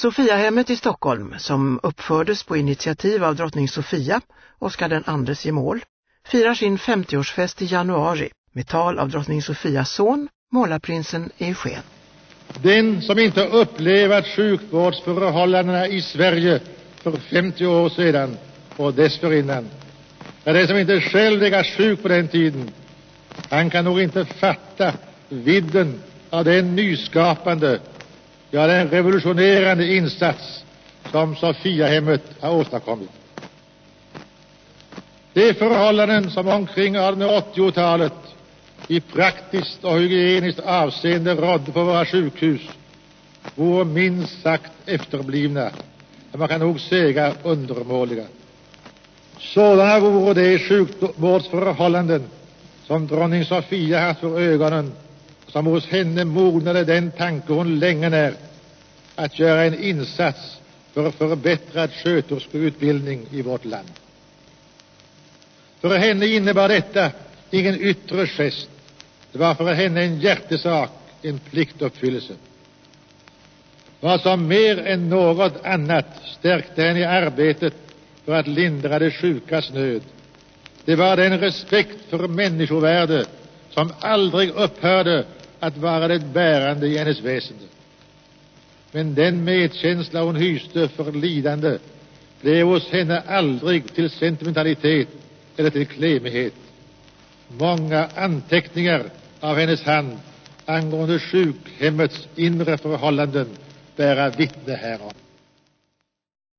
Sofiahemmet i Stockholm, som uppfördes på initiativ av drottning Sofia, Oscar den andres gemål, firar sin 50-årsfest i januari med tal av drottning Sofias son, målarprinsen Eugen. Den som inte upplevat sjukvårdsförhållandena i Sverige för 50 år sedan och dessförinnan, ja, den som inte själv legat sjuk på den tiden, han kan nog inte fatta vidden av den nyskapande, ja, den revolutionerande insats som Sofiahemmet har åstadkommit. De förhållanden som omkring 1880-talet i praktiskt och hygieniskt avseende rådde på våra sjukhus vore minst sagt efterblivna, ja, man kan nog säga undermåliga. Sådana vore de sjukvårdsförhållanden som dronning Sofia haft för ögonen som hos henne mognade den tanke hon länge närt att göra en insats för förbättrad sköterskeutbildning i vårt land. För henne innebar detta ingen yttre gest. Det var för henne en hjärtesak, en pliktuppfyllelse. Vad som mer än något annat stärkte henne i arbetet för att lindra de sjukas nöd, det var den respekt för människovärde som aldrig upphörde att vara det bärande i hennes väsen. Men den medkänsla hon hyste för lidande blev hos henne aldrig till sentimentalitet eller till klemighet. Många anteckningar av hennes hand angående sjukhemmets inre förhållanden bära vittne härom.